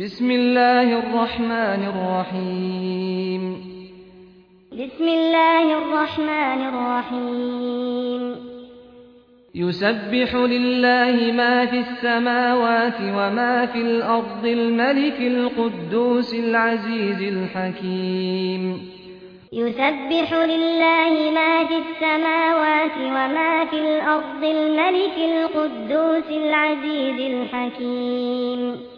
بسم الله الرحمن الرحيم بسم الله الرحمن الرحيم يسبح لله ما في السماوات وما في الأرض الملك القدوس العزيز الحكيم يسبح لله ما في السماوات وما في الأرض الملك القدوس العزيز الحكيم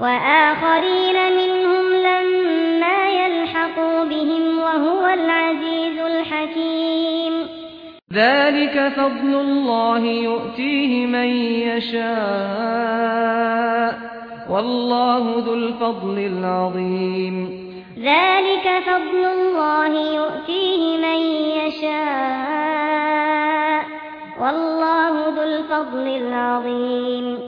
وآخرين منهم لما يلحقوا بهم وهو العزيز الحكيم ذلك فضل الله يؤتيه من يشاء والله ذو الفضل العظيم ذلك فضل الله يؤتيه من يشاء والله ذو الفضل العظيم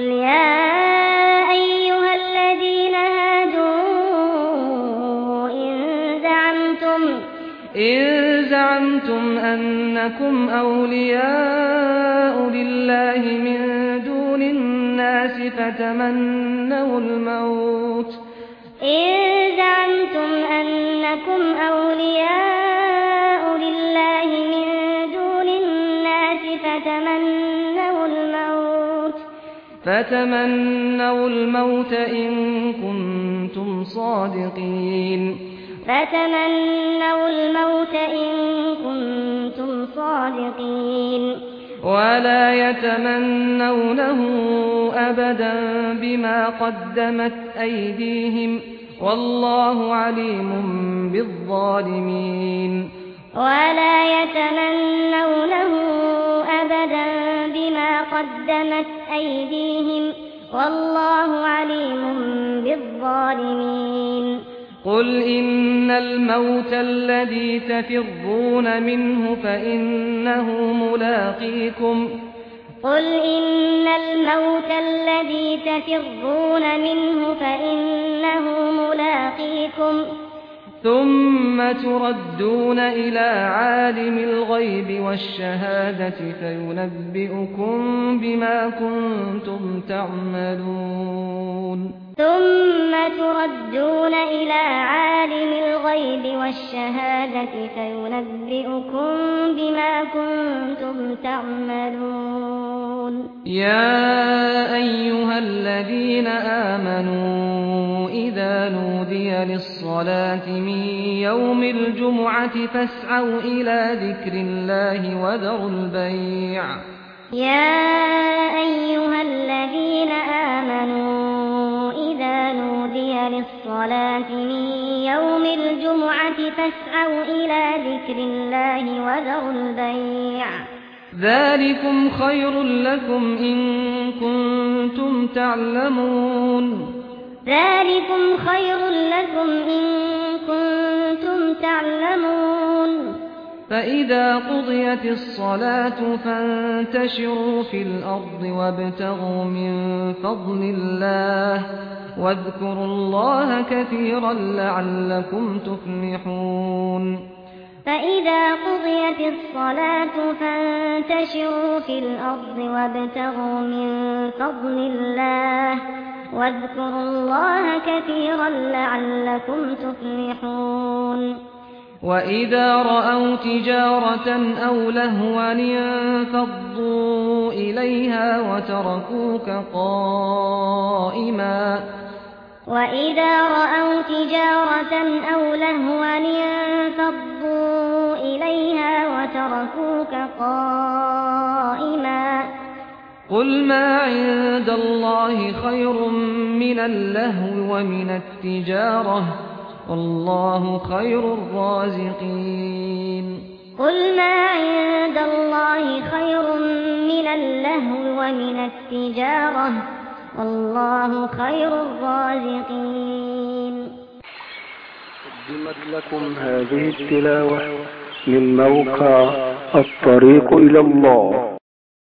قل يا ايها الذين هادوا ان زعمتم ان زعمتم انكم اولياء لله من دون الناس فتمنوا الموت ان زعمتم انكم اولياء فتمنوا الموت إن كنتم صادقين فتمنوا الموت إن كنتم صادقين ولا يتمنونه أبدا بما قدمت أيديهم والله عليم بالظالمين ولا يتمنونه أبدا بما قدمت أيديهم والله عليم بالظالمين. قل إن الموت الذي تفرون منه فإنه ملاقيكم. قل إن الموت الذي تفرون منه فإنه ملاقيكم. ثم تردون إلى عالم الغيب والشهادة فينبئكم بما كنتم تعملون. ثم تردون إلى عالم الغيب والشهادة فينبئكم بما كنتم تعملون. يا أيها الذين آمنوا إذا نور للصلاة من يوم الجمعة فاسعوا إلى ذكر الله وذروا البيع. يا أيها الذين آمنوا إذا نودي للصلاة من يوم الجمعة فاسعوا إلى ذكر الله وذروا البيع. ذلكم خير لكم إن كنتم تعلمون. ذلكم ذلكم خير لكم إن كنتم تعلمون. فإذا قضيت الصلاة فانتشروا في الأرض وابتغوا من فضل الله واذكروا الله كثيرا لعلكم تفلحون. فإذا قضيت الصلاة فانتشروا في الأرض وابتغوا من فضل الله واذكروا الله كثيرا لعلكم تفلحون. وإذا رأوا تجارة أو لهوا انفضوا إليها وتركوك قائما. وإذا رأوا تجارة أو لهوا انفضوا إليها وتركوك قائما. قل ما عند الله خير من اللهو ومن التجارة والله خير الرازقين. قل ما عند الله خير من اللهو ومن التجارة والله خير الرازقين. قدمت لكم هذه التلاوة من موقع الطريق إلى الله.